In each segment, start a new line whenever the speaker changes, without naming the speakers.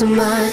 And I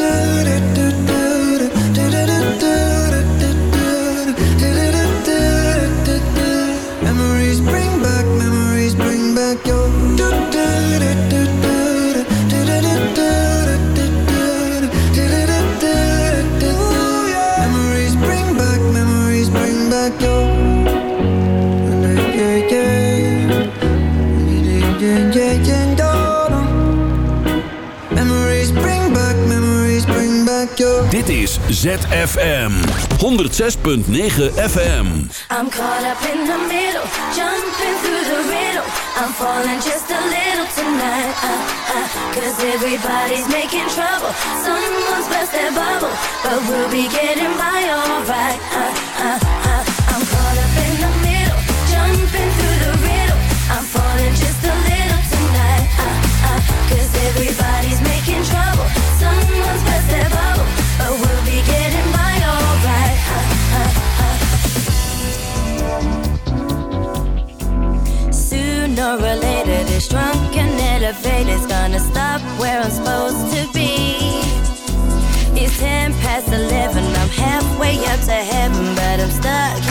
ZFM 106.9 FM.
I'm caught up in the middle, jumping through the riddle. I'm falling just a little tonight. Uh, uh Cause everybody's making trouble. Someone's best their bubble, but we'll be getting by alright. Uh, uh, uh, I'm caught up in the middle, jumping through the riddle. I'm falling just a little tonight. Uh, everybody elevator is gonna stop where I'm supposed to be. It's 10 past 11, I'm halfway up to heaven, but I'm stuck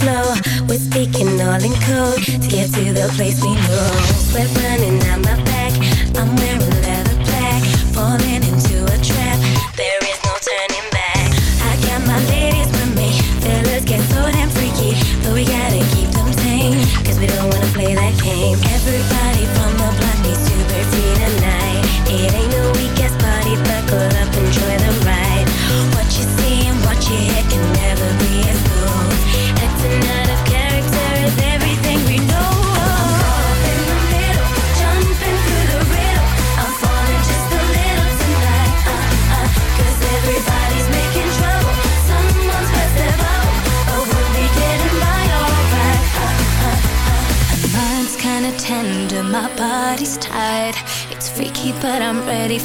flow. We're speaking all in code to get to the place we know.